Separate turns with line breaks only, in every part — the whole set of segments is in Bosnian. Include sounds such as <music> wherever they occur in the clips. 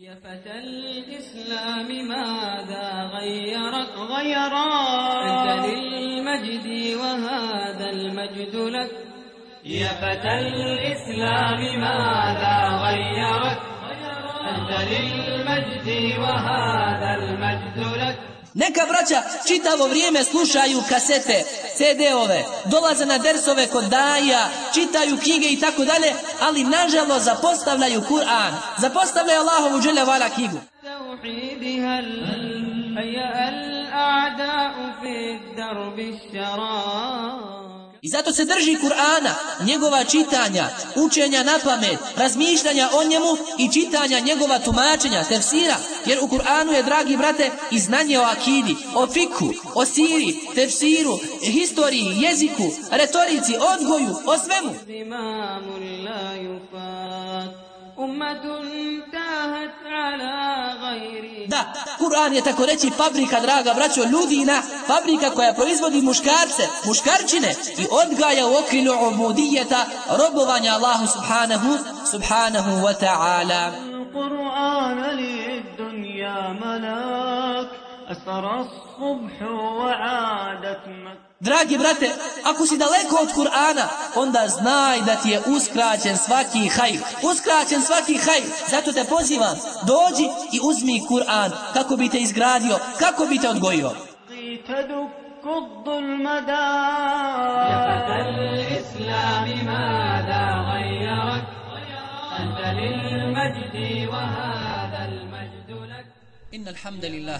يا فتى الإسلام ماذا غيرك غيرا؟ أنت للمجد وهذا المجد لك. يا فتى الإسلام ماذا غيرك أنت للمجد وهذا المجد لك.
Neka braća čitavo vrijeme slušaju kasete, CD-ove, dolaze na dersove kod daja, čitaju knjige i tako dalje, ali nažalost zapostavljaju Kur'an, zapostavljaju Allahovu dželja vala knjigu.
توحيدها هيأ الأعداء في الدرب الشراب
I zato se drži Kur'ana, njegova čitanja, učenja na pamet, razmišljanja o njemu i čitanja njegova tumačenja, tefsira. Jer u Kur'anu je, dragi brate, i znanje o akidi, o fiku, o siri, tefsiru, historiji, jeziku, retorici, odgoju, o svemu. Da, Kur'an je tako reći fabrika, draga braćo, ljudina, fabrika koja proizvodi muškarce, muškarčine i odgaja u okrilu obudijeta robovanja Allahu subhanahu, subhanahu wa ta'ala.
Kur'an li dunja malak,
Dragi brate, ako si daleko od Kur'ana, onda znaj da ti je uskraćen svaki hajr. Uskraćen svaki hajr. Zato te pozivam, dođi i uzmi Kur'an kako bi te izgradio, kako bi te odgojio.
تدك الظلم دار يا فتى الإسلام ماذا غيرك أنت للمجد وهذا المجد لك
إن الحمد لله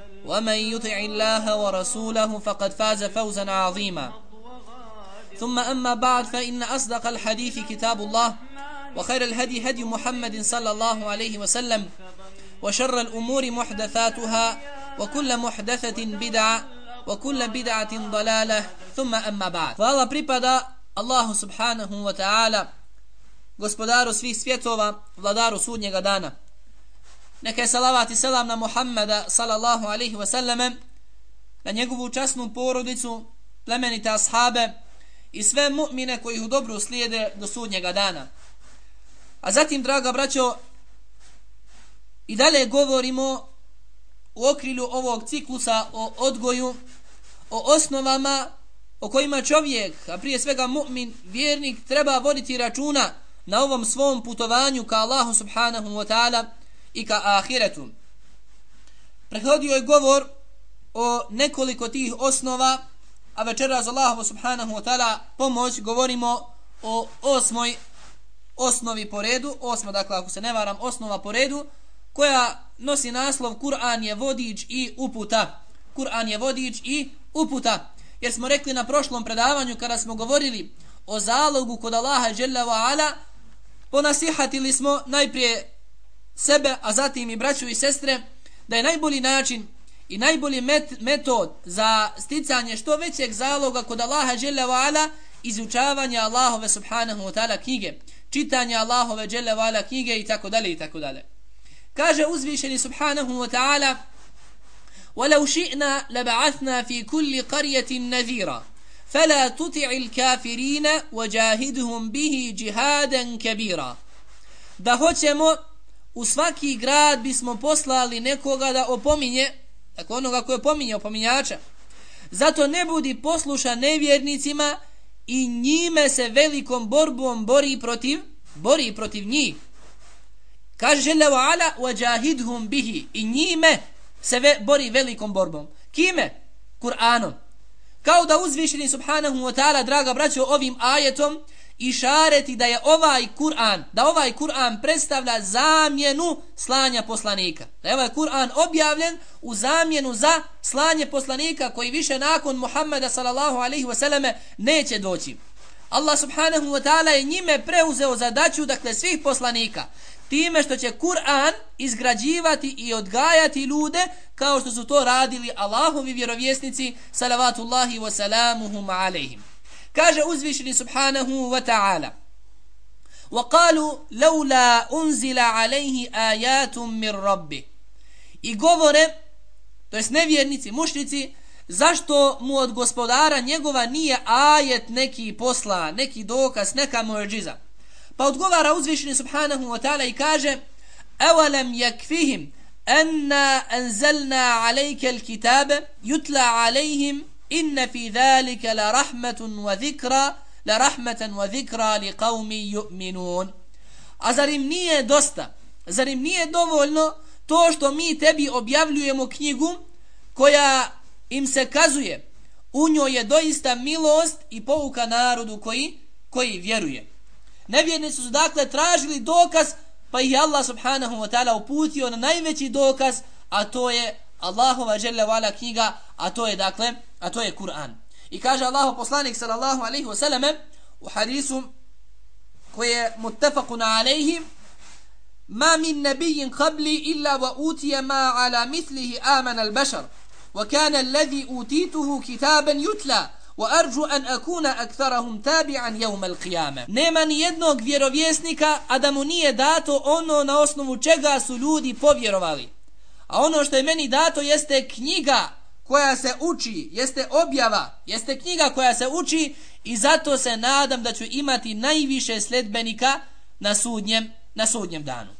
ومن يطع الله ورسوله فقد فاز فوزا عظيما. ثم أما بعد فإن أصدق الحديث كتاب الله وخير الهدي هدي محمد صلى الله عليه وسلم وشر الأمور محدثاتها وكل محدثة بدعة وكل بدعة ضلالة. ثم أما بعد. فالله pripada الله سبحانه وتعالى gospodaru svih svjetova, vladaru sudnjega dana. Neka je salavat i selam na Muhammeda sallallahu alaihi wa sallame, na njegovu časnu porodicu, plemenite ashabe i sve mu'mine koji ih u dobru slijede do sudnjega dana. A zatim, draga braćo, i dalje govorimo u okrilju ovog ciklusa o odgoju, o osnovama o kojima čovjek, a prije svega mu'min, vjernik, treba voditi računa na ovom svom putovanju ka Allahu subhanahu wa ta'ala i ka ahiretu. Prehodio je govor o nekoliko tih osnova, a večera za Allahu subhanahu wa ta'ala pomoć govorimo o osmoj osnovi po redu, osma dakle ako se ne varam osnova po redu, koja nosi naslov Kur'an je vodič i uputa. Kur'an je vodič i uputa. Jer smo rekli na prošlom predavanju kada smo govorili o zalogu kod Allaha Jalla wa Ala, ponasihatili smo najprije sebe, a zatim i braću i sestre, da je najbolji način i najbolji met, metod za sticanje što većeg zaloga kod Allaha Jalla wa Ala izučavanje Allahove subhanahu wa ta'ala knjige, čitanje Allahove Jalla wa Ala knjige i tako dalje i tako dalje. Kaže uzvišeni subhanahu wa ta'ala ولو شئنا لبعثنا في كل قرية نذيرا فلا تطع الكافرين وجاهدهم به جهادا كبيرا da hoćemo u svaki grad bismo poslali nekoga da opominje dakle onoga ko je pominje opominjača zato ne budi poslušan nevjernicima i njime se velikom borbom bori protiv bori protiv njih Kaže žele wa ala wajahidhum bihi i njime se ve, bori velikom borbom. Kime? Kur'anom. Kao da uzvišeni subhanahu wa ta'ala, draga braćo, ovim ajetom i šareti da je ovaj Kur'an, da ovaj Kur'an predstavlja zamjenu slanja poslanika. Da je ovaj Kur'an objavljen u zamjenu za slanje poslanika koji više nakon Muhammeda sallallahu alaihi wasallame neće doći. Allah subhanahu wa ta'ala je njime preuzeo zadaću dakle svih poslanika time što će Kur'an izgrađivati i odgajati ljude kao što su to radili Allahovi vjerovjesnici salavatullahi wa salamuhum alaihim Kaže uzvišeni subhanahu wa ta'ala وقالوا لولا أنزل عليه آيات من ربه i govore to jest nevjernici, mušnici zašto mu od gospodara njegova nije ajet neki posla, neki dokaz, neka muđiza Pa odgovara uzvišeni subhanahu wa ta'ala i kaže Awalam yakfihim anna anzalna alayka alkitaba yutla alayhim inna fi dhalika la rahmatun wa zikra, la rahmatan wa zikra li qaumin yu'minun. A zarim nije dosta zarim nije dovoljno to što mi tebi objavljujemo knjigu koja im se kazuje? U njoj je doista milost i pouka narodu koji koji vjeruje. Nevjernici su dakle tražili dokaz, pa ih Allah subhanahu wa ta'ala uputio na najveći dokaz, a to je Allahova dželle vala knjiga, a to je dakle, a to je Kur'an. I kaže Allahu poslanik sallallahu alejhi ve selleme u hadisu koji je muttafaqun alejhi ma min nabiyyin qabli illa wa utiya ma ala mithlihi amana al-bashar wa kana alladhi utituhu kitaban yutla wa arju an akuna aktharahum tabi'an yawm al-qiyamah nema ni jednog vjerovjesnika a da mu nije dato ono na osnovu čega su ljudi povjerovali a ono što je meni dato jeste knjiga koja se uči jeste objava jeste knjiga koja se uči i zato se nadam da ću imati najviše sledbenika na sudnjem na sudnjem danu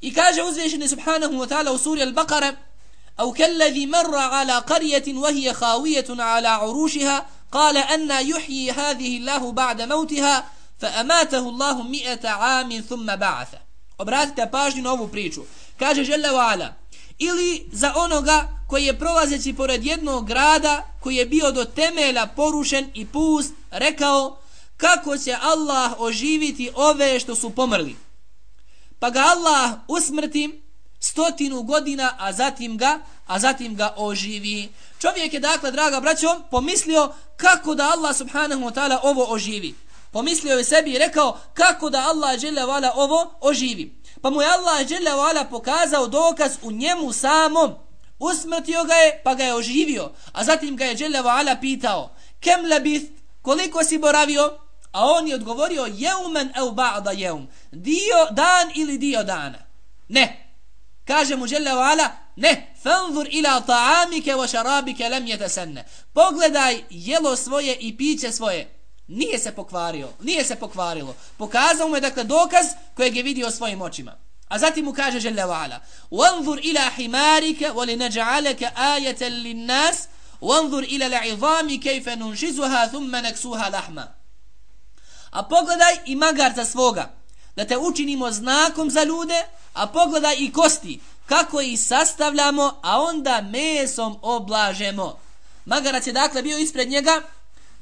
i kaže uzvišeni subhanahu wa ta'ala u suri al-Baqara أو كالذي مر على قرية وهي خاوية على عروشها قال أن يحيي هذه الله بعد موتها فأماته الله مئة عام ثم بعث Obratite pažnju na ovu priču. Kaže Žele Vala, ili za onoga koji je prolazeći pored jednog grada koji je bio do temelja porušen i pust, rekao kako će Allah oživiti ove što su pomrli. Pa ga Allah usmrti stotinu godina, a zatim ga, a zatim ga oživi. Čovjek je dakle, draga braćo, pomislio kako da Allah subhanahu wa ta'ala ovo oživi. Pomislio je sebi i rekao kako da Allah dželle vala ovo oživi. Pa mu je Allah dželle pokazao dokaz u njemu samom. Usmrtio ga je, pa ga je oživio. A zatim ga je dželle pitao: "Kem labith? Koliko si boravio?" A on je odgovorio: "Jeumen aw ba'da jeum." Dio dan ili dio dana. Ne, Kaže mu Jalla ne, fanzur ila ta'amike wa šarabike lem yatasanna." Pogledaj jelo svoje i piće svoje. Nije se pokvario, nije se pokvarilo. Pokazao mu je dakle dokaz kojeg je vidio svojim očima. A zatim mu kaže Jalla wa'ala, wanzur ila حِمَارِكَ wa آيَةً لِلنَّاسِ ajeten lin nas, wanzur ila ثُمَّ kejfe لَحْمَ thumma lahma. A pogledaj i magarca svoga, da te učinimo znakom za ljude, a pogledaj i kosti, kako ih sastavljamo, a onda mesom oblažemo. Magarac je dakle bio ispred njega,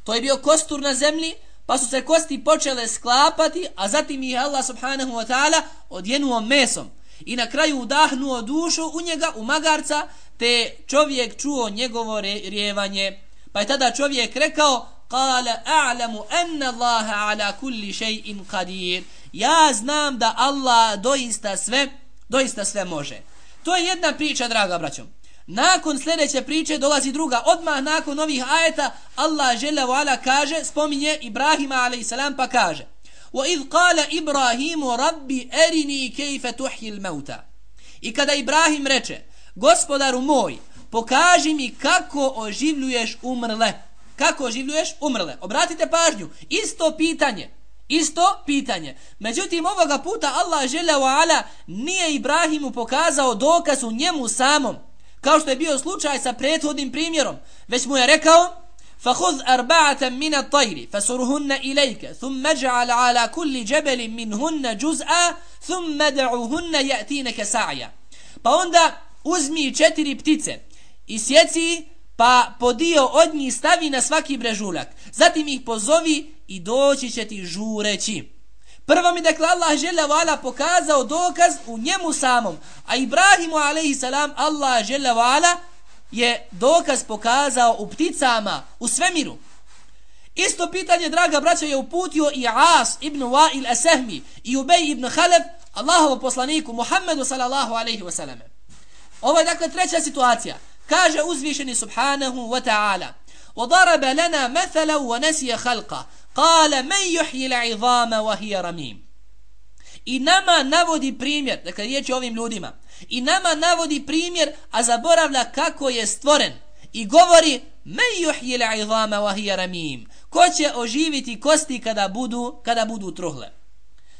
to je bio kostur na zemlji, pa su se kosti počele sklapati, a zatim ih Allah subhanahu wa ta'ala odjenuo mesom. I na kraju udahnuo dušu u njega, u magarca, te čovjek čuo njegovo rjevanje. Pa je tada čovjek rekao, Kale a'lamu anna Allaha ala kulli še'in qadir ja znam da Allah doista sve doista sve može to je jedna priča draga braćo nakon sljedeće priče dolazi druga odmah nakon ovih ajeta Allah žele ala kaže spominje Ibrahima alaihissalam pa kaže وَإِذْ قَالَ إِبْرَاهِيمُ رَبِّ أَرِنِي كَيْفَ تُحْيِ الْمَوْتَ I kada Ibrahim reče Gospodaru moj pokaži mi kako oživljuješ umrle kako oživljuješ umrle obratite pažnju isto pitanje Isto pitanje. Međutim, ovoga puta Allah žele wa ala nije Ibrahimu pokazao dokaz u njemu samom, kao što je bio slučaj sa prethodnim primjerom, već mu je rekao فخذ أربعة من الطير فسرهن إليك ثم اجعل على كل جبل منهن جزءا ثم دعوهن يأتينك سعيا pa onda uzmi četiri ptice i sjeci pa podio od njih stavi na svaki brežuljak zatim ih pozovi i doći će ti žureći prvo mi dakle Allah žele vala pokazao dokaz u njemu samom a Ibrahimu alaihi salam Allah žele vala je dokaz pokazao u pticama, u svemiru. Isto pitanje, draga braća, je uputio i As ibn Wa'il Asahmi i Ubej ibn Halef, Allahovom poslaniku, Muhammedu sallallahu alaihi wa sallam. Ovo je dakle treća situacija. Kaže uzvišeni subhanahu wa ta'ala وضرب لنا مثلا ونسي خلقه قال من يحيي العظام وهي رميم I nama navodi primjer, dakle riječ je ovim ljudima, i nama navodi primjer, a zaboravlja kako je stvoren. I govori, me juhji l'izama wa hiya ramim. Ko će oživiti kosti kada budu, kada budu truhle?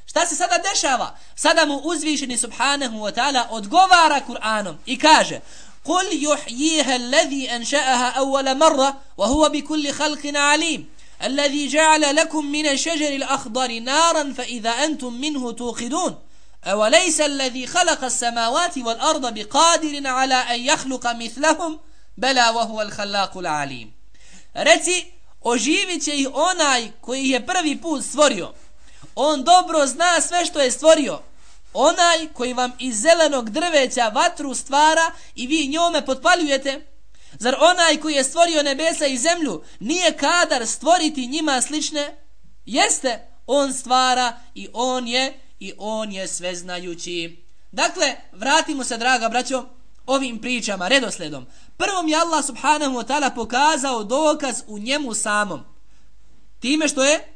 Šta se sada dešava? Sada mu uzvišeni subhanahu wa ta'ala odgovara Kur'anom i kaže قل يحييها الذي أنشأها أول مرة وهو بكل خلق عليم الذي جعل لكم من الشجر الأخضر نارا فإذا أنتم منه توقدون أوليس الذي خلق السماوات والأرض بقادر على أن يخلق مثلهم بلا وهو الخلاق العليم Reci, oživit će ih onaj koji je prvi put stvorio. On dobro zna sve što je stvorio. Onaj koji vam iz zelenog drveća vatru stvara i vi njome potpaljujete. Zar onaj koji je stvorio nebesa i zemlju nije kadar stvoriti njima slične? Jeste, on stvara i on je i on je sveznajući. Dakle, vratimo se, draga braćo, ovim pričama, redosledom. Prvom je Allah subhanahu wa ta'ala pokazao dokaz u njemu samom. Time što je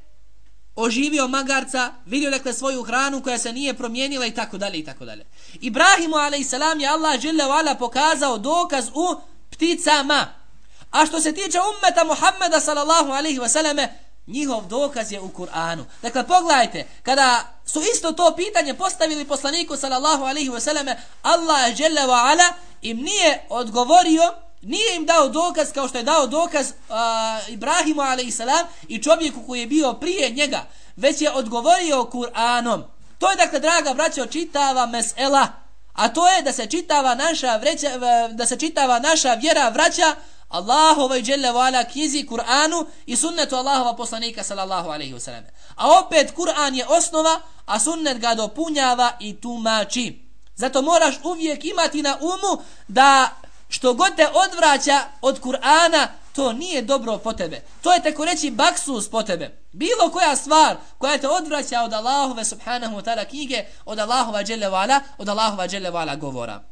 oživio magarca, vidio dakle svoju hranu koja se nije promijenila i tako dalje i tako dalje. Ibrahimu a.s. je Allah dželle pokazao dokaz u pticama. A što se tiče ummeta Muhammeda sallallahu alaihi wasallame, njihov dokaz je u Kur'anu. Dakle, pogledajte, kada su isto to pitanje postavili poslaniku sallallahu alaihi wasallame, Allah jalla wa ala im nije odgovorio, nije im dao dokaz kao što je dao dokaz uh, Ibrahimu alaihi salam i čovjeku koji je bio prije njega, već je odgovorio Kur'anom. To je dakle, draga braćo, čitava mesela, a to je da se čitava naša, vreća, da se čitava naša vjera vraća Allahovoj dželle vala knjizi Kur'anu i sunnetu Allahova poslanika sallallahu alejhi ve selleme. A opet Kur'an je osnova, a sunnet ga dopunjava i tumači. Zato moraš uvijek imati na umu da što god te odvraća od Kur'ana, to nije dobro po tebe. To je tako reći baksus po tebe. Bilo koja stvar koja te odvraća od Allahove subhanahu wa ta'ala knjige, od Allahova dželle vala, od Allahova dželle vala govora.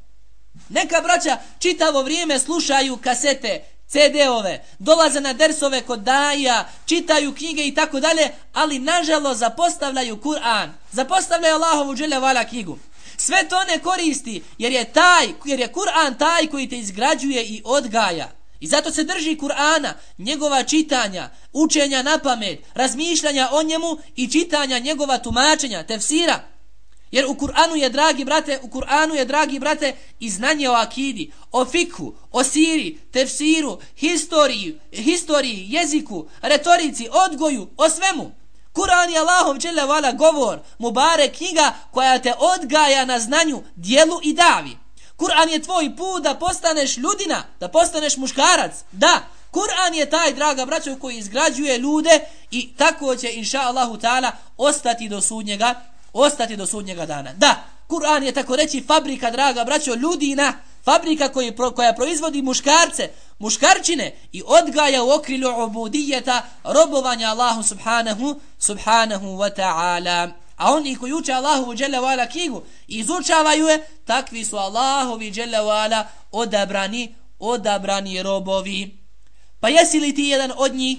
Neka braća čitavo vrijeme slušaju kasete, CD-ove, dolaze na dersove kod daja, čitaju knjige i tako dalje, ali nažalost zapostavljaju Kur'an, zapostavljaju Allahovu dželevala knjigu. Sve to ne koristi jer je taj, jer je Kur'an taj koji te izgrađuje i odgaja. I zato se drži Kur'ana, njegova čitanja, učenja na pamet, razmišljanja o njemu i čitanja njegova tumačenja, tefsira. Jer u Kur'anu je, dragi brate, u Kur'anu je, dragi brate, i znanje o akidi, o fikhu, o siri, tefsiru, historiji, historiji, jeziku, retorici, odgoju, o svemu. Kur'an je Allahov dželevala govor, mubare knjiga koja te odgaja na znanju, dijelu i davi. Kur'an je tvoj put da postaneš ljudina, da postaneš muškarac. Da, Kur'an je taj, draga braćo, koji izgrađuje ljude i tako će, inša Allahu ta'ala, ostati do sudnjega ostati do sudnjega dana. Da, Kur'an je tako reći fabrika, draga braćo, ljudina, fabrika koji, pro, koja proizvodi muškarce, muškarčine i odgaja u okrilju obudijeta robovanja Allahu subhanahu, subhanahu wa ta'ala. A oni koji uče Allahovu dželevala knjigu i izučavaju je, takvi su Allahovi dželevala odabrani, odabrani robovi. Pa jesi li ti jedan od njih?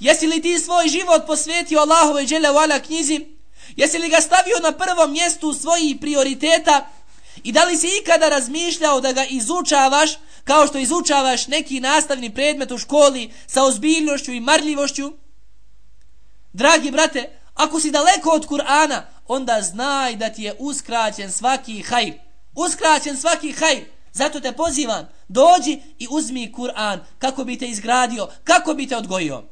Jesi li ti svoj život posvetio Allahove dželevala knjizi? Jesi li ga stavio na prvom mjestu svojih prioriteta i da li si ikada razmišljao da ga izučavaš kao što izučavaš neki nastavni predmet u školi sa ozbiljnošću i marljivošću? Dragi brate, ako si daleko od Kur'ana, onda znaj da ti je uskraćen svaki hajr. Uskraćen svaki hajr. Zato te pozivam, dođi i uzmi Kur'an kako bi te izgradio, kako bi te odgojio.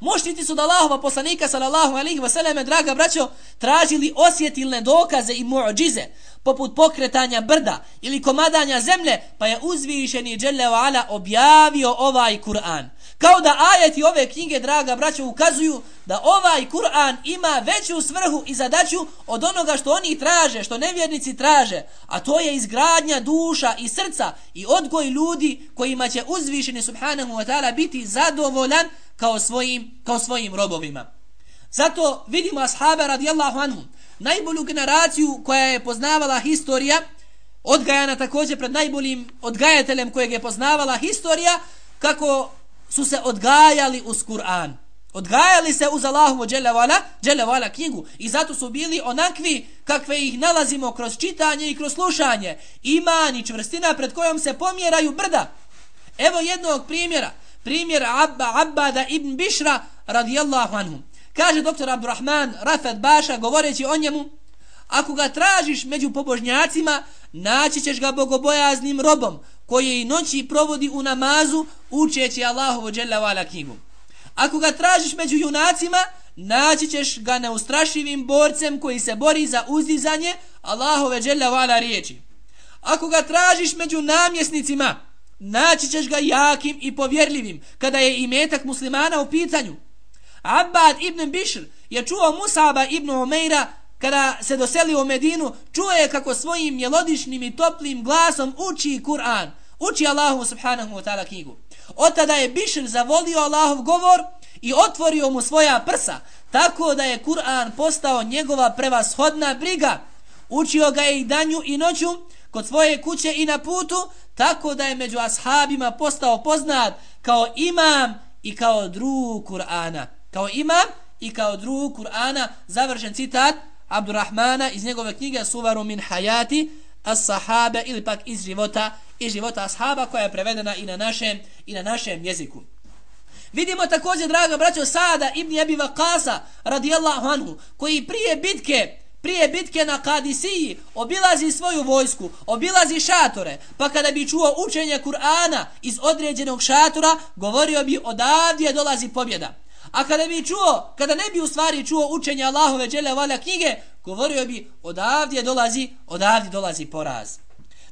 Moštiti su da Allahova poslanika sallallahu alaihi wa draga braćo, tražili osjetilne dokaze i muđize, poput pokretanja brda ili komadanja zemlje, pa je uzvišeni Đelevala Ala objavio ovaj Kur'an. Kao da ajeti ove knjige, draga braćo, ukazuju da ovaj Kur'an ima veću svrhu i zadaću od onoga što oni traže, što nevjernici traže, a to je izgradnja duša i srca i odgoj ljudi kojima će uzvišeni subhanahu wa ta'ala biti zadovoljan kao svojim, kao svojim robovima. Zato vidimo ashaba radijallahu anhum, najbolju generaciju koja je poznavala historija, odgajana također pred najboljim odgajateljem kojeg je poznavala historija, kako su se odgajali uz Kur'an. Odgajali se uz Allahovu dželevala, dželevala knjigu. I zato su bili onakvi kakve ih nalazimo kroz čitanje i kroz slušanje. Iman i čvrstina pred kojom se pomjeraju brda. Evo jednog primjera. Primjer Abba, Abbada ibn Bišra radijallahu anhu. Kaže doktor Abdurrahman Rafet Baša govoreći o njemu Ako ga tražiš među pobožnjacima, naći ćeš ga bogobojaznim robom, koje i noći provodi u namazu, učeći Allahovu dželjavala knjigu. Ako ga tražiš među junacima, naći ćeš ga neustrašivim borcem koji se bori za uzdizanje Allahove dželjavala riječi. Ako ga tražiš među namjesnicima, naći ćeš ga jakim i povjerljivim, kada je imetak muslimana u pitanju. Abbad ibn Bishr je čuo Musaba ibn Umeira kada se doselio u Medinu, čuje kako svojim melodičnim i toplim glasom uči Kur'an, uči Allahu subhanahu wa ta'ala knjigu. Od tada je Bišr zavolio Allahov govor i otvorio mu svoja prsa, tako da je Kur'an postao njegova prevashodna briga. Učio ga je i danju i noću, kod svoje kuće i na putu, tako da je među ashabima postao poznat kao imam i kao drug Kur'ana. Kao imam i kao drug Kur'ana, završen citat Abdurrahmana iz njegove knjige Suvaru min Hayati as-sahabe ili pak iz života i života ashaba koja je prevedena i na našem i na našem jeziku. Vidimo također, draga braćo, Sada ibn Abi Vakasa, radijallahu anhu, koji prije bitke, prije bitke na Kadisiji, obilazi svoju vojsku, obilazi šatore, pa kada bi čuo učenje Kur'ana iz određenog šatora, govorio bi odavdje dolazi pobjeda. A kada bi čuo, kada ne bi u stvari čuo učenje Allahove džele vala knjige, govorio bi odavdje dolazi, odavdje dolazi poraz.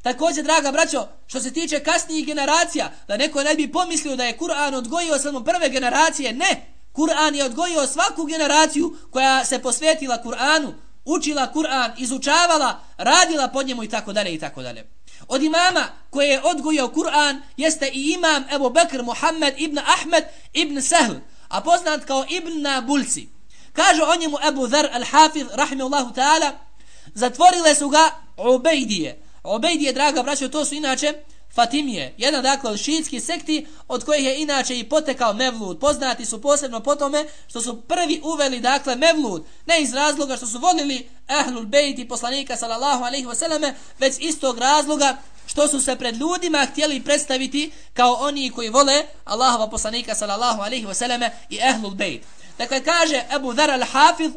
Također, draga braćo, što se tiče kasnijih generacija, da neko ne bi pomislio da je Kur'an odgojio samo prve generacije, ne. Kur'an je odgojio svaku generaciju koja se posvetila Kur'anu, učila Kur'an, izučavala, radila pod njemu i tako dalje i tako dalje. Od imama koje je odgojio Kur'an jeste i imam Ebu Bekr Muhammed ibn Ahmed ibn Sahl, a poznat kao Ibn Nabulci. Kaže o njemu Ebu Dhar al-Hafiz, rahimahullahu ta'ala, zatvorile su ga Ubejdije. Ubejdije, draga braćo, to su inače Fatimije, jedan dakle od šiitski sekti od kojih je inače i potekao Mevlud. Poznati su posebno po tome što su prvi uveli dakle Mevlud, ne iz razloga što su volili Ahlul Bejt i poslanika sallallahu alaihi wasallam, već istog razloga što su se pred ljudima htjeli predstaviti kao oni koji vole Allahova poslanika sallallahu alaihi wasallam i Ahlul Bejt. Dakle, kaže Abu Dhar al-Hafiz,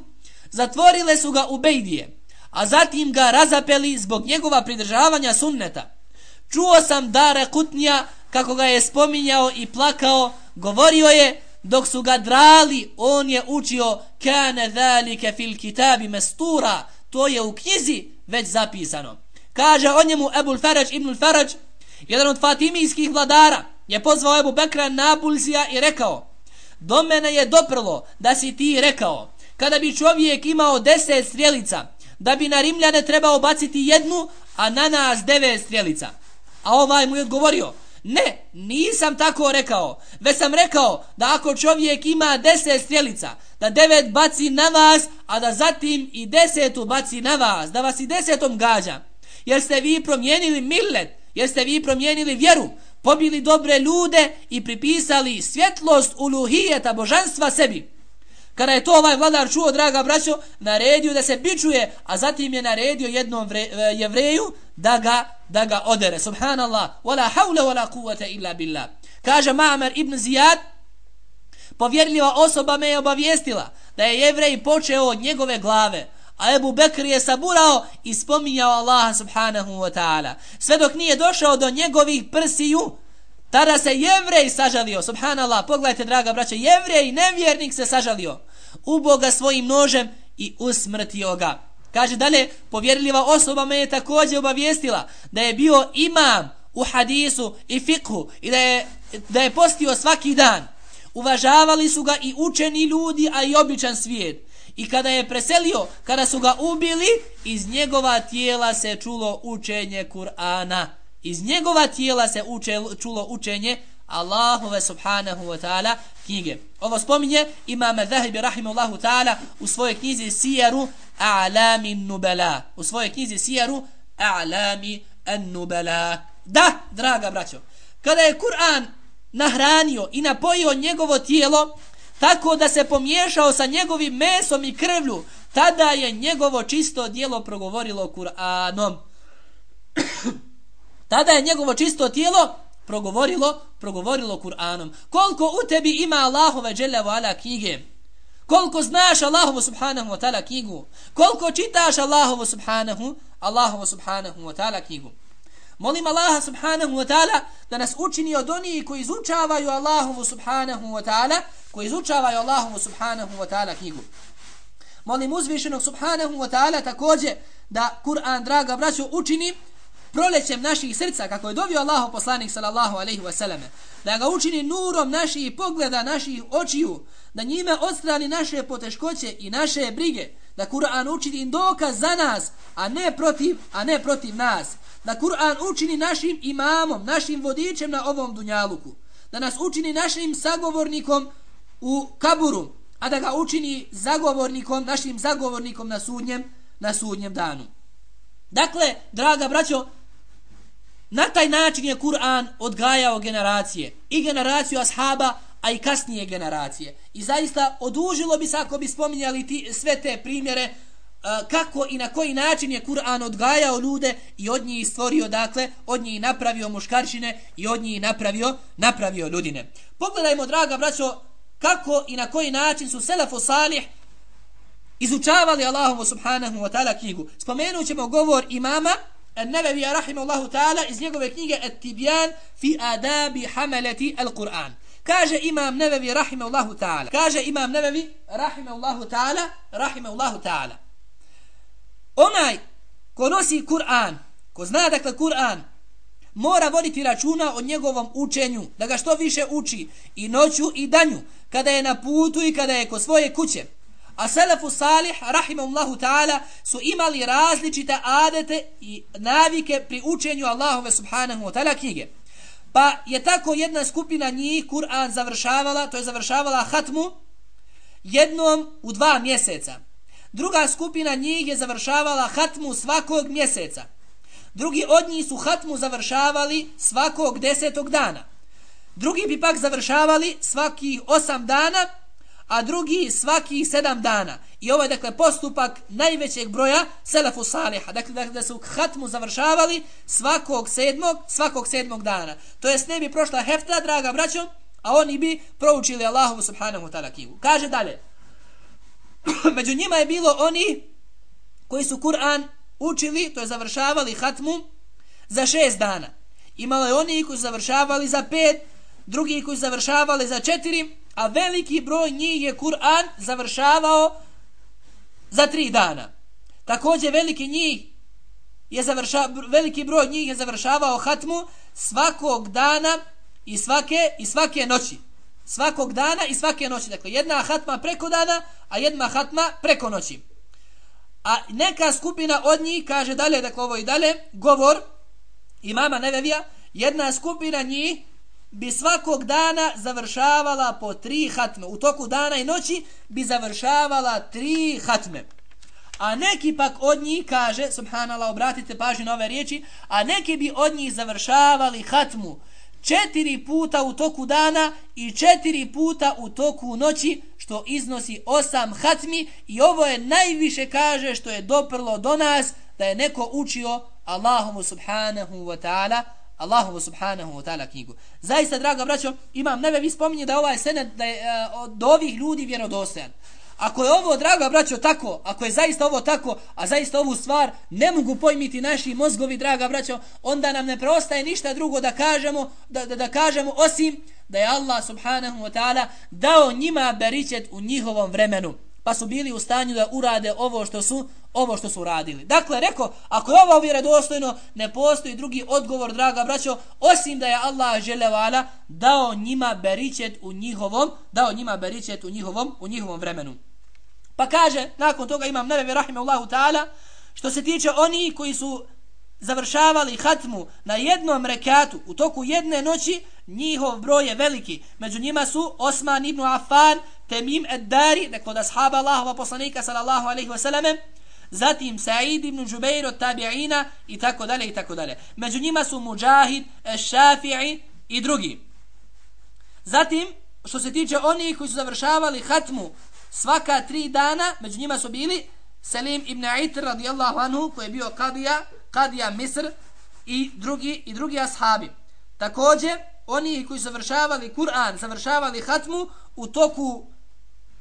zatvorile su ga u Bejdije, a zatim ga razapeli zbog njegova pridržavanja sunneta. Čuo sam Dare Kutnija kako ga je spominjao i plakao, govorio je, dok su ga drali, on je učio kane dhalike fil kitabi mestura, to je u knjizi već zapisano. Kaže o njemu Ebul Faraj ibnul Faraj, jedan od fatimijskih vladara, je pozvao Ebu Bekra Nabulzija i rekao, do mene je doprlo da si ti rekao, kada bi čovjek imao deset strjelica, da bi na Rimljane trebao baciti jednu, a na nas devet strjelica. A ovaj mu je odgovorio, ne, nisam tako rekao, već sam rekao da ako čovjek ima deset strjelica, da devet baci na vas, a da zatim i desetu baci na vas, da vas i desetom gađa. Jer ste vi promijenili millet, jer ste vi promijenili vjeru, pobili dobre ljude i pripisali svjetlost uluhijeta božanstva sebi. Kada je to ovaj vladar čuo, draga braćo, naredio da se bičuje, a zatim je naredio jednom vre, e, jevreju da ga, da ga odere. Subhanallah, wala hawla wala kuvata illa billah. Kaže Ma'mer ibn Zijad, povjerljiva osoba me je obavijestila da je jevrej počeo od njegove glave, A Ebu Bekr je saburao i spominjao Allaha subhanahu wa ta'ala. Sve dok nije došao do njegovih prsiju, tada se jevrej sažalio. Subhanallah, pogledajte draga braća, jevrej, nevjernik se sažalio. Ubo ga svojim nožem i usmrtio ga. Kaže dalje, povjerljiva osoba me je također obavijestila da je bio imam u hadisu i fikhu i da je, da je postio svaki dan. Uvažavali su ga i učeni ljudi, a i običan svijet. I kada je preselio, kada su ga ubili, iz njegova tijela se čulo učenje Kur'ana. Iz njegova tijela se uče, čulo učenje Allahove subhanahu wa ta'ala knjige. Ovo spominje imam Zahibi rahimahullahu ta'ala u svojoj knjizi Sijaru A'lami Nubela. U svojoj knjizi Sijaru A'lami Nubela. Da, draga braćo, kada je Kur'an nahranio i napojio njegovo tijelo, tako da se pomiješao sa njegovim mesom i krvlju, tada je njegovo čisto dijelo progovorilo Kur'anom tada je njegovo čisto tijelo progovorilo, progovorilo Kur'anom. Koliko u tebi ima Allahove dželle ala knjige? Koliko znaš Allahovu subhanahu wa ta'ala knjigu? Koliko čitaš Allahovu subhanahu, Allahovu subhanahu wa ta'ala knjigu? Molim Allaha subhanahu wa ta'ala da nas učini od onih koji izučavaju Allahovu subhanahu wa ta'ala, koji izučavaju Allahovu subhanahu wa ta'ala knjigu. Molim uzvišenog subhanahu wa ta'ala također da Kur'an, draga braćo, učini prolećem naših srca, kako je dovio Allahu poslanik sallallahu alaihi ve selleme da ga učini nurom naših pogleda, naših očiju, da njime odstrani naše poteškoće i naše brige, da Kur'an učini dokaz za nas, a ne protiv, a ne protiv nas, da Kur'an učini našim imamom, našim vodičem na ovom dunjaluku, da nas učini našim sagovornikom u kaburu, a da ga učini zagovornikom, našim zagovornikom na sudnjem, na sudnjem danu. Dakle, draga braćo, na taj način je Kur'an odgajao generacije, i generaciju ashaba, a i kasnije generacije. I zaista odužilo bi se ako bi spominjali ti, sve te primjere e, kako i na koji način je Kur'an odgajao ljude i od njih stvorio, dakle, od njih napravio muškaršine i od njih napravio, napravio ljudine. Pogledajmo, draga braćo, kako i na koji način su Selefu Salih izučavali Allahovu subhanahu wa ta'ala knjigu. Spomenut ćemo govor imama Nebevi rahimahullahu ta'ala iz njegove knjige At-Tibyan fi adabi hamalati al-Qur'an. Kaže imam رحمه الله ta'ala. Kaže imam نبوي رحمه ta'ala تعالى ta'ala onaj ko nosi Kur'an, ko zna dakle Kur'an, mora voditi računa o njegovom učenju, da ga što više uči i noću i danju, kada je na putu i kada je kod svoje kuće. A Selefu Salih, rahimahullahu ta'ala, su imali različite adete i navike pri učenju Allahove subhanahu wa ta'ala knjige. Pa je tako jedna skupina njih Kur'an završavala, to je završavala hatmu, jednom u dva mjeseca. Druga skupina njih je završavala hatmu svakog mjeseca. Drugi od njih su hatmu završavali svakog desetog dana. Drugi bi pak završavali svakih osam dana, a drugi svaki sedam dana. I ovo je dakle postupak najvećeg broja selefu saliha. Dakle, dakle da su hatmu završavali svakog sedmog, svakog sedmog dana. To jest ne bi prošla hefta, draga braćo, a oni bi proučili Allahu subhanahu wa ta'ala kivu. Kaže dalje. <coughs> Među njima je bilo oni koji su Kur'an učili, to je završavali hatmu za šest dana. Imalo je oni koji su završavali za pet, drugi koji su završavali za četiri, a veliki broj njih je Kur'an završavao za tri dana. Također veliki njih je završa, veliki broj njih je završavao hatmu svakog dana i svake i svake noći svakog dana i svake noći. Dakle, jedna hatma preko dana, a jedna hatma preko noći. A neka skupina od njih, kaže dalje, dakle ovo i dalje, govor imama Nevevija, jedna skupina njih bi svakog dana završavala po tri hatme. U toku dana i noći bi završavala tri hatme. A neki pak od njih kaže, subhanallah, obratite pažnju na ove riječi, a neki bi od njih završavali hatmu četiri puta u toku dana i četiri puta u toku noći, što iznosi osam hatmi i ovo je najviše kaže što je doprlo do nas da je neko učio Allahomu subhanahu wa ta'ala Allahovu subhanahu wa ta'ala knjigu. Zaista, draga braćo, imam nebe vi spominje da ovaj sened da je uh, od ovih ljudi vjerodostojan. Ako je ovo, draga braćo, tako, ako je zaista ovo tako, a zaista ovu stvar ne mogu pojmiti naši mozgovi, draga braćo, onda nam ne preostaje ništa drugo da kažemo, da, da, da kažemo osim da je Allah subhanahu wa ta'ala dao njima beričet u njihovom vremenu pa su bili u stanju da urade ovo što su ovo što su radili. Dakle, reko, ako je ovo vjerodostojno, ne postoji drugi odgovor, draga braćo, osim da je Allah želevala dao njima beričet u njihovom, dao njima beričet u njihovom, u njihovom vremenu. Pa kaže, nakon toga imam nebevi rahimahullahu ta'ala, što se tiče oni koji su završavali hatmu na jednom rekatu u toku jedne noći, njihov broj je veliki. Među njima su Osman ibn Affan, Temim Eddari, dakle od ashaba Allahova poslanika sallallahu alaihi wa sallam, zatim Sa'id ibn Jubeir od tabi'ina i tako dalje i tako dalje. Među njima su Mujahid, Šafi'i i drugi. Zatim, što se tiče onih koji su završavali hatmu svaka tri dana, među njima su bili Selim ibn Aitr radijallahu anhu, koji je bio kadija, kadija Misr i drugi, i drugi ashabi. Također, oni koji su završavali Kur'an, završavali hatmu u toku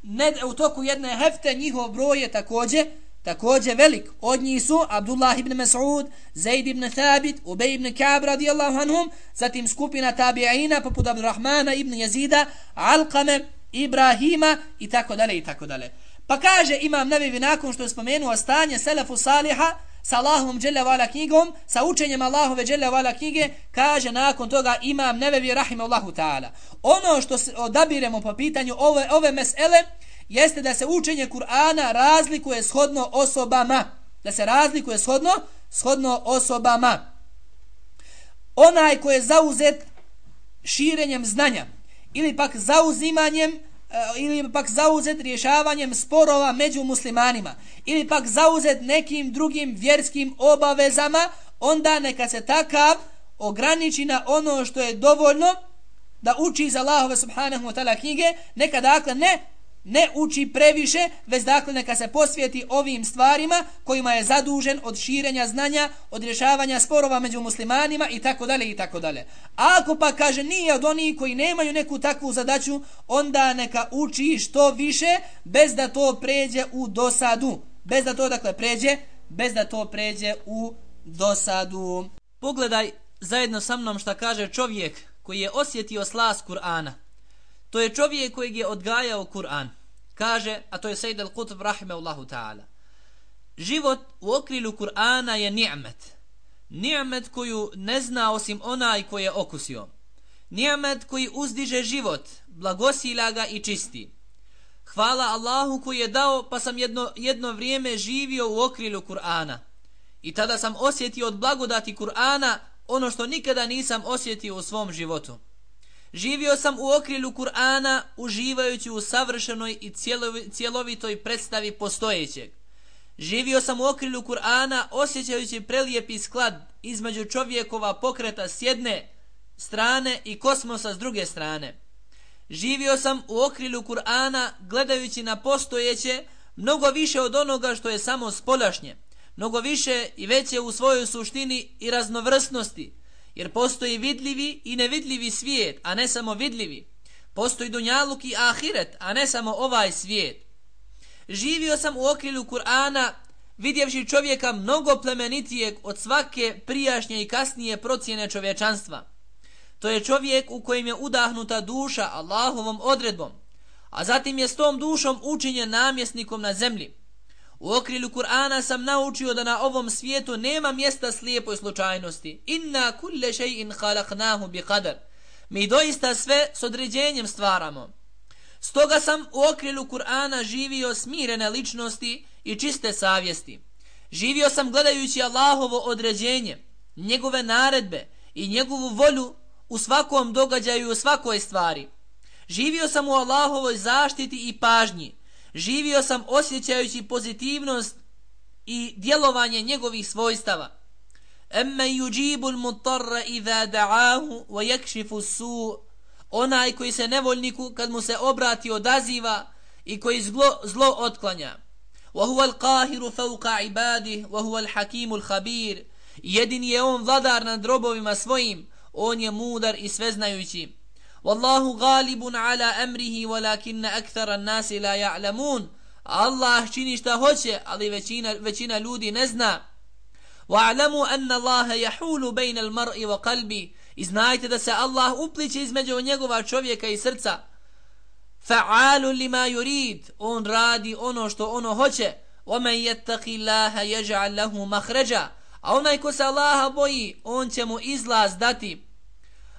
ne, u toku jedne hefte njihov broj je također također velik. Od njih su Abdullah ibn Mas'ud, Zaid ibn Thabit, Ubej ibn Ka'b radijallahu anhum, zatim skupina tabi'ina poput Abdurrahmana ibn Jazida, Alkame, Ibrahima i tako dalje i tako dalje. Pa kaže Imam Nabivi nakon što je spomenuo stanje Selefu Saliha, sa Allahom dželle vala knjigom, sa učenjem Allahove dželle vala knjige, kaže nakon toga imam nevevi rahimahullahu ta'ala. Ono što se odabiremo po pitanju ove, ove mesele, jeste da se učenje Kur'ana razlikuje shodno osobama. Da se razlikuje shodno, shodno osobama. Onaj ko je zauzet širenjem znanja, ili pak zauzimanjem e, ili pak zauzet rješavanjem sporova među muslimanima ili pak zauzet nekim drugim vjerskim obavezama onda neka se takav ograniči na ono što je dovoljno da uči za Allahove subhanahu wa ta'ala knjige neka dakle ne ne uči previše, već dakle neka se posvijeti ovim stvarima kojima je zadužen od širenja znanja, od rješavanja sporova među muslimanima i tako dalje i tako dalje. Ako pa kaže nije od onih koji nemaju neku takvu zadaću, onda neka uči što više bez da to pređe u dosadu. Bez da to dakle pređe, bez da to pređe u dosadu. Pogledaj zajedno sa mnom šta kaže čovjek koji je osjetio slas Kur'ana. To je čovjek kojeg je odgajao Kur'an. Kaže, a to je Sejid al-Qutb rahimahullahu ta'ala. Život u okrilu Kur'ana je ni'met. Ni'met koju ne zna osim onaj koji je okusio. Ni'met koji uzdiže život, blagosila ga i čisti. Hvala Allahu koji je dao pa sam jedno, jedno vrijeme živio u okrilu Kur'ana. I tada sam osjetio od blagodati Kur'ana ono što nikada nisam osjetio u svom životu. Živio sam u okrilju Kur'ana uživajući u savršenoj i cjelovitoj predstavi postojećeg. Živio sam u okrilju Kur'ana osjećajući prelijepi sklad između čovjekova pokreta s jedne strane i kosmosa s druge strane. Živio sam u okrilju Kur'ana gledajući na postojeće mnogo više od onoga što je samo spoljašnje, mnogo više i veće u svojoj suštini i raznovrsnosti, jer postoji vidljivi i nevidljivi svijet, a ne samo vidljivi. Postoji dunjaluk i ahiret, a ne samo ovaj svijet. Živio sam u okrilju Kur'ana, vidjevši čovjeka mnogo plemenitijeg od svake prijašnje i kasnije procjene čovječanstva. To je čovjek u kojem je udahnuta duša Allahovom odredbom, a zatim je s tom dušom učinjen namjesnikom na zemlji. U okrilju Kur'ana sam naučio da na ovom svijetu nema mjesta slijepoj slučajnosti. Inna kulle še'in halaknahu bi qadar. Mi doista sve s određenjem stvaramo. Stoga sam u okrilju Kur'ana živio smirene ličnosti i čiste savjesti. Živio sam gledajući Allahovo određenje, njegove naredbe i njegovu volju u svakom događaju i u svakoj stvari. Živio sam u Allahovoj zaštiti i pažnji, živio sam osjećajući pozitivnost i djelovanje njegovih svojstava. Emme yujibu al-mutarra idha da'ahu wa yakshifu su onaj koji se nevoljniku kad mu se obrati odaziva i koji zlo, zlo otklanja. Wa huwa al-qahiru fawqa ibadihi wa huwa al-hakimu al-khabir. Jedini je on vladar nad robovima svojim, on je mudar i sveznajući. Wallahu galibun ala amrihi walakinna akthara an-nasi la ya'lamun. Allah čini šta hoće, ali većina, većina ljudi ne zna. Wa'lamu anna Allaha yahulu bayna al-mar'i wa qalbi. I znajte da se Allah upliče između njegova čovjeka i srca. Fa'alu lima yurid. On radi ono što ono hoće. Wa man yattaqi Allaha yaj'al lahu makhraja. A onaj ko se Allaha boji, on će mu izlaz dati.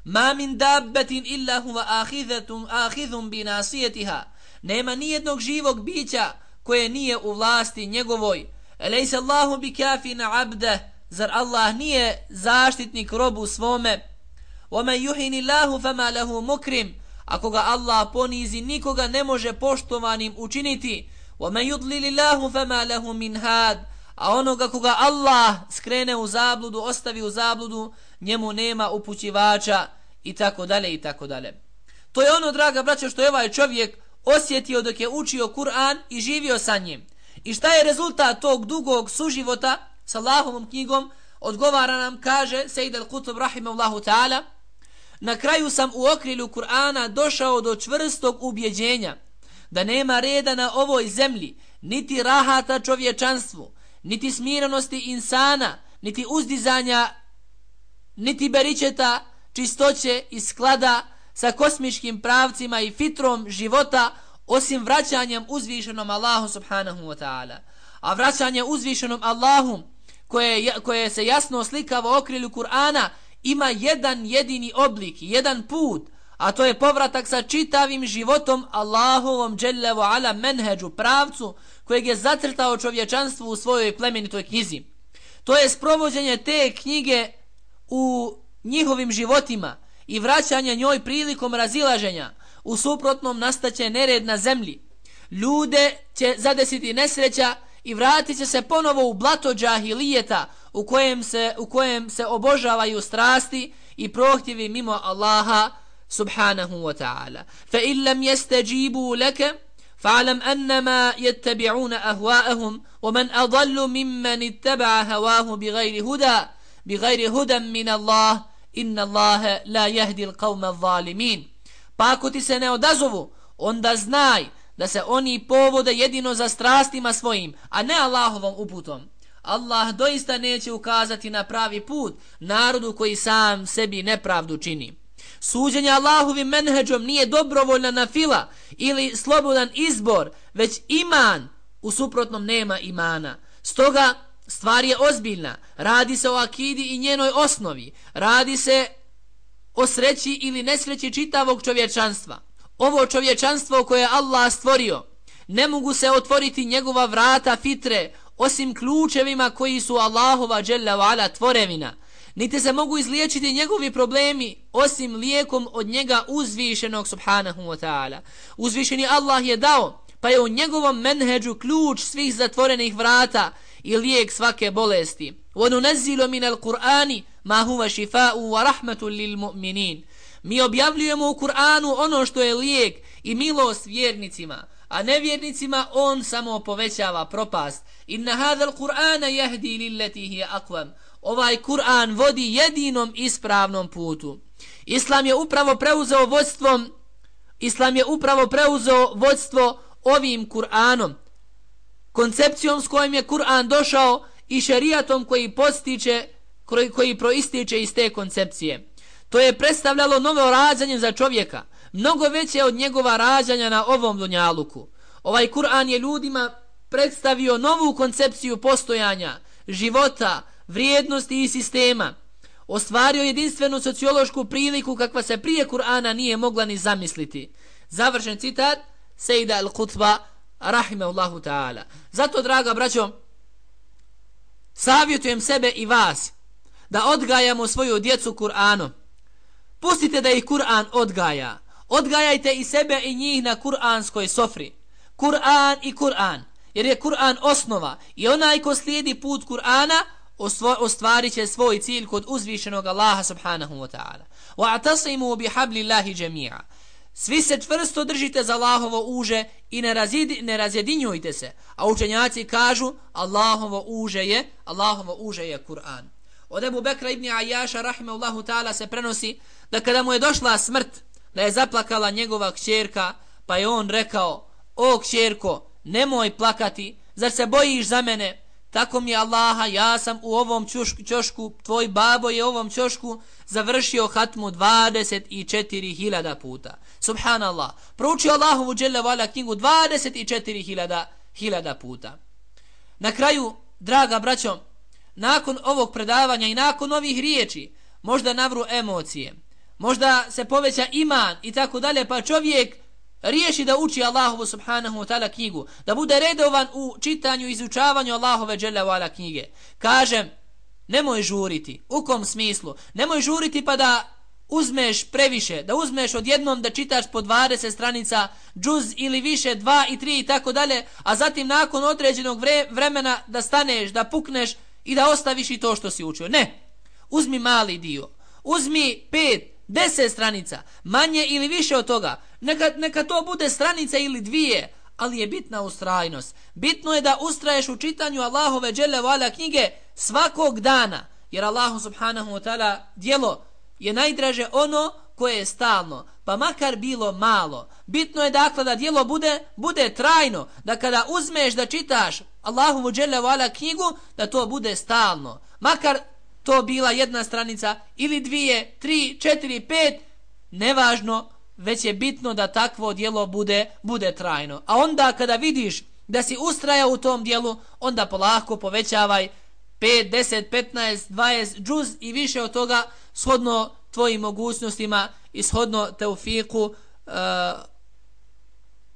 Ma min dabbatin illa huwa akhidhatun akhidhun bi nasiyatiha. Nema ni jednog živog bića koje nije u vlasti njegovoj. Elejse Allahu bi kafi abde, zar Allah nije zaštitnik robu svome? Ome juhini Allahu fama lahu mukrim, ako ga Allah ponizi, nikoga ne može poštovanim učiniti. Ome yudlili Allahu fama lahu min had, a onoga koga Allah skrene u zabludu, ostavi u zabludu, njemu nema upućivača i tako dalje i tako dalje. To je ono, draga braća, što je ovaj čovjek osjetio dok je učio Kur'an i živio sa njim. I šta je rezultat tog dugog suživota sa Allahovom knjigom? Odgovara nam, kaže Sejid al-Qutub rahimahullahu ta'ala, na kraju sam u okrilju Kur'ana došao do čvrstog ubjeđenja da nema reda na ovoj zemlji, niti rahata čovječanstvu, niti smirenosti insana, niti uzdizanja, niti beričeta, čistoće i sklada, sa kosmičkim pravcima i fitrom života osim vraćanjem uzvišenom Allahu subhanahu wa ta'ala. A vraćanje uzvišenom Allahu koje, koje se jasno slikava u okrilju Kur'ana ima jedan jedini oblik, jedan put, a to je povratak sa čitavim životom Allahovom džellevo ala menheđu, pravcu kojeg je zacrtao čovječanstvu u svojoj plemenitoj knjizi. To je sprovođenje te knjige u njihovim životima, i vraćanja njoj prilikom razilaženja. U suprotnom nastaće nered na zemlji. Ljude će zadesiti nesreća i vratit će se ponovo u blato džahilijeta u kojem se, u kojem se obožavaju strasti i prohtjevi mimo Allaha subhanahu wa ta'ala. Fa in lam yastajibu laka فاعلم annama يتبعون ahwa'ahum ومن man ممن اتبع هواه بغير هدى بغير هدى من الله Allah الله لا يهدي القوم الظالمين zalimin. Pa ako ti se ne odazovu, onda znaj da se oni povode jedino za strastima svojim, a ne Allahovom uputom. Allah doista neće ukazati na pravi put narodu koji sam sebi nepravdu čini. Suđenje Allahovim menheđom nije dobrovoljna nafila ili slobodan izbor, već iman, u suprotnom nema imana. Stoga Stvar je ozbiljna. Radi se o akidi i njenoj osnovi. Radi se o sreći ili nesreći čitavog čovječanstva. Ovo čovječanstvo koje je Allah stvorio, ne mogu se otvoriti njegova vrata fitre osim ključevima koji su Allahova dželle vala tvorevina niti se mogu izliječiti njegovi problemi osim lijekom od njega uzvišenog subhanahu wa ta'ala. Uzvišeni Allah je dao, pa je u njegovom menheđu ključ svih zatvorenih vrata i lijek svake bolesti. وَنُنَزِّلُ مِنَ الْقُرْآنِ مَا هُوَ شِفَاءُ وَرَحْمَةٌ لِلْمُؤْمِنِينَ Mi objavljujemo u Kur'anu ono što je lijek i milost vjernicima, a nevjernicima on samo povećava propast. Inna hadha al-Qur'ana yahdi lillati hiya aqwam. Ovaj Kur'an vodi jedinom ispravnom putu. Islam je upravo preuzeo vodstvom Islam je upravo preuzeo vodstvo ovim Kur'anom koncepcijom s kojim je Kur'an došao i šerijatom koji postiče koji, koji proističe iz te koncepcije. To je predstavljalo novo rađanje za čovjeka, mnogo veće od njegova rađanja na ovom dunjaluku. Ovaj Kur'an je ljudima predstavio novu koncepciju postojanja, života, vrijednosti i sistema. Ostvario jedinstvenu sociološku priliku kakva se prije Kur'ana nije mogla ni zamisliti. Završen citat Sejda al-Qutba rahimahullahu ta'ala. Zato, draga braćo, savjetujem sebe i vas da odgajamo svoju djecu Kur'anom. Pustite da ih Kur'an odgaja. Odgajajte i sebe i njih na Kur'anskoj sofri. Kur'an i Kur'an. Jer je Kur'an osnova. I onaj ko slijedi put Kur'ana, ostvarit će svoj cilj kod uzvišenog Allaha subhanahu wa ta'ala. Wa'tasimu bihablillahi jami'a. Svi se čvrsto držite za Allahovo uže i ne, razjedi, ne razjedinjujte se. A učenjaci kažu Allahovo uže je, Allahovo uže je Kur'an. Od Ebu Bekra ibn Ajaša rahimahullahu ta'ala se prenosi da kada mu je došla smrt, da je zaplakala njegova kćerka, pa je on rekao, o kćerko, nemoj plakati, zar se bojiš za mene? Tako mi Allaha, ja sam u ovom čošku, tvoj babo je u ovom čošku završio hatmu 24.000 puta. Subhanallah. Proučio Allahovu dželle vala knjigu 24.000 puta. Na kraju, draga braćo, nakon ovog predavanja i nakon ovih riječi, možda navru emocije, možda se poveća iman i tako dalje, pa čovjek riješi da uči Allahovu subhanahu wa ta'ala knjigu, da bude redovan u čitanju i izučavanju Allahove dželle vala knjige. Kažem, nemoj žuriti. U kom smislu? Nemoj žuriti pa da uzmeš previše, da uzmeš odjednom da čitaš po 20 stranica džuz ili više, dva i tri i tako dalje, a zatim nakon određenog vremena da staneš, da pukneš i da ostaviš i to što si učio. Ne, uzmi mali dio, uzmi 5, 10 stranica, manje ili više od toga, neka, neka to bude stranica ili dvije, ali je bitna ustrajnost. Bitno je da ustraješ u čitanju Allahove dželle vala knjige svakog dana, jer Allahu subhanahu wa ta'ala dijelo je najdraže ono koje je stalno, pa makar bilo malo. Bitno je dakle da dijelo bude, bude trajno, da kada uzmeš da čitaš Allahovu dželle vala knjigu, da to bude stalno. Makar to bila jedna stranica ili dvije, tri, četiri, pet, nevažno, već je bitno da takvo dijelo bude, bude trajno. A onda kada vidiš da si ustraja u tom dijelu, onda polako povećavaj 5, 10, 15, 20 džuz i više od toga shodno tvojim mogućnostima i shodno teufiku uh,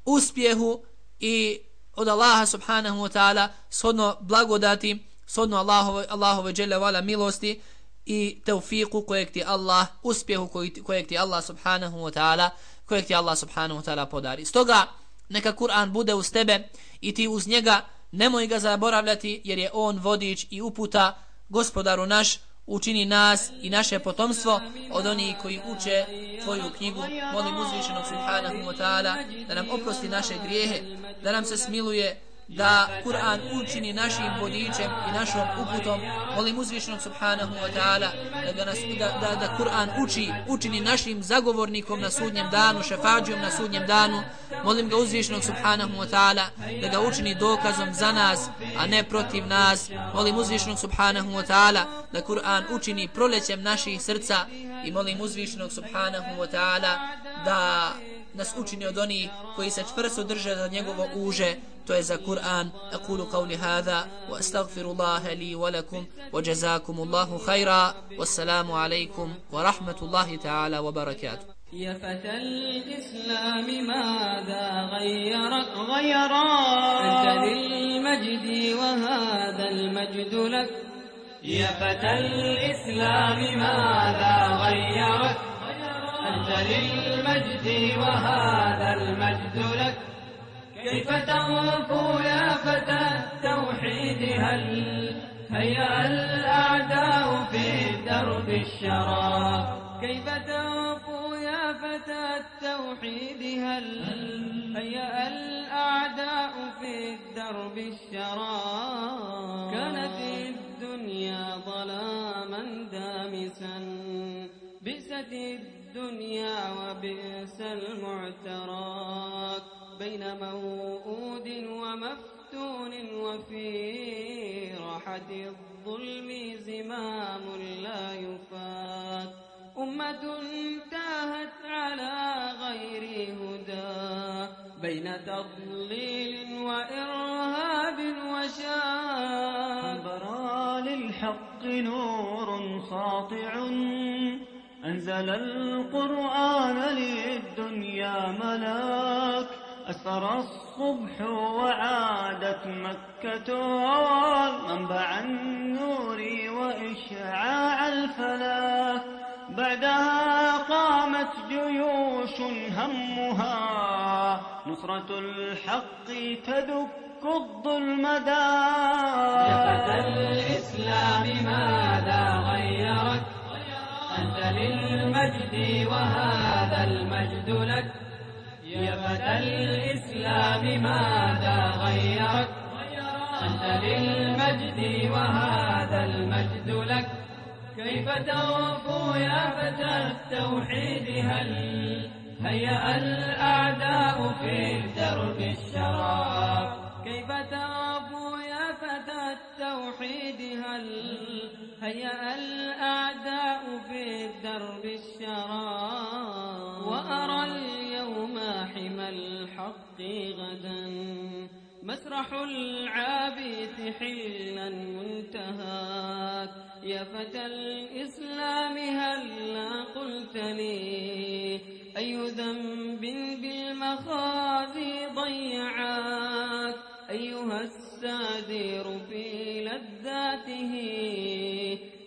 uspjehu i od Allaha subhanahu wa ta'ala shodno blagodati shodno Allahove, Allahove dželle vala milosti i teufiku kojeg ti Allah uspjehu kojeg ti Allah subhanahu wa ta'ala kojeg ti Allah subhanahu wa ta'ala podari. Stoga neka Kur'an bude uz tebe i ti uz njega nemoj ga zaboravljati jer je on vodič i uputa gospodaru naš učini nas i naše potomstvo od onih koji uče tvoju knjigu. Molim uzvišenog subhanahu wa ta'ala da nam oprosti naše grijehe da nam se smiluje da Kur'an učini našim vodičem i našom uputom. Molim uzvišenog subhanahu wa ta'ala da, nas, da, da, da Kur'an uči učini našim zagovornikom na sudnjem danu šefađijom na sudnjem danu. Molim ga uzvišenog subhanahu wa ta'ala da ga učini dokazom za nas a ne protiv nas. Molim uzvišenog subhanahu wa ta'ala da Kur'an učini prolećem naših srca. I molim uzvišenog subhanahu wa ta'ala da nas učini od onih koji se čvrsto drže za njegovo uže تعز قرآن أقول قول هذا وأستغفر الله لي ولكم وجزاكم الله خيرا والسلام عليكم ورحمة الله تعالى وبركاته
يا فتى الإسلام ماذا غيرك غيرا أنت للمجد وهذا المجد لك. يا فتى الإسلام ماذا غيرك أنت للمجد وهذا المجد لك. كيف تغفو يا فتى التوحيد؟ هل هيأ الأعداء في درب الشراب كيف تغفو يا فتى التوحيد؟ هل هيأ الأعداء في درب الشراب كانت الدنيا ظلاما دامسا بئست الدنيا وبئس المعتراك بين موؤود ومفتون وفي راحة الظلم زمام لا يفات. أمة تاهت على غير هدى. بين تضليل وإرهاب وشام
برا للحق نور ساطع أنزل القرآن للدنيا ملاك. أسر الصبح وعادت مكة منبع النور وإشعاع الفلاح. بعدها قامت جيوش همها. نصرة الحق تدك الظلم دار
الإسلام ماذا غيرك أنت للمجد وهذا المجد لك. يا فتى الإسلام ماذا غيرك؟ أنت للمجد وهذا المجد لك. كيف توفو يا فتى التوحيد؟ هل هيأ الأعداء في درب الشراب؟ كيف تغفو يا فتى التوحيد؟ هل هيأ الأعداء في درب الشراب؟ الحق غدا. مسرح العابث حلا منتهاك يا فتى الإسلام هلا قلت لي أي ذنب بالمخازي ضيعاك؟ أيها السادير في لذاته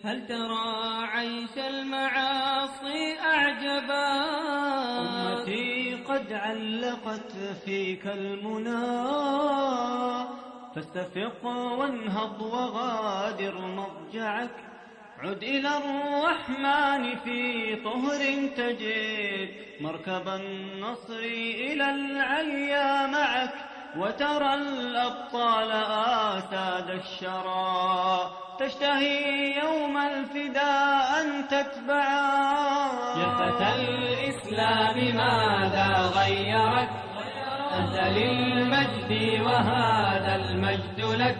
هل ترى عيش المعاصي أعجبا
أمتي علقت فيك المنى. فاستفق وانهض وغادر مضجعك عد إلى الرحمن في طهر تجد مركب النصر إلى العليا معك. وترى الأبطال آساد الشرى. تشتهي يوم الفداء أن تتبعا.
يا فتى الإسلام ماذا غيرك أنت للمجد وهذا المجد لك.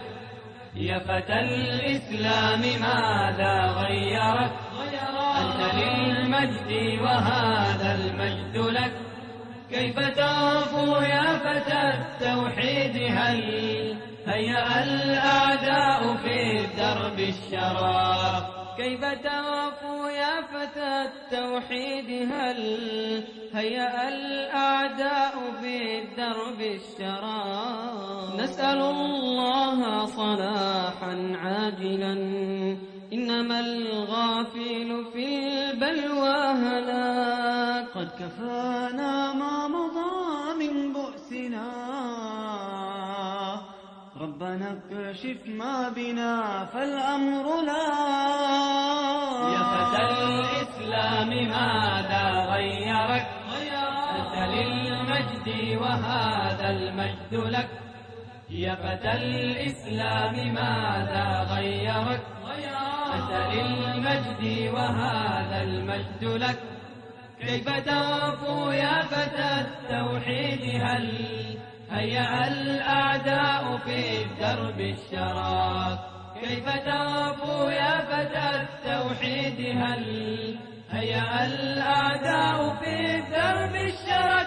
يا فتى الإسلام ماذا غيرك أنت للمجد وهذا المجد كيف تغفو يا فتى التوحيد؟ هل هيأ الأعداء في درب الشراب كيف تغفو يا فتى التوحيد؟ هل هيأ الأعداء في درب الشراب نسأل الله صلاحا عاجلا إنما الغافل في البلوى هلاك
قد كفانا ما مضى من بؤسنا. ربنا اكشف ما بنا فالأمر لا.
يا فتى الإسلام ماذا غيرك؟ أنت للمجد وهذا المجد لك. يا فتى الإسلام ماذا غيرك؟ أنت للمجد وهذا المجد لك. كيف تغف يا فتى التوحيد هل هيأ الأعداء في درب الشراك كيف تغف يا فتى التوحيد هل هيأ الأعداء في درب الشراك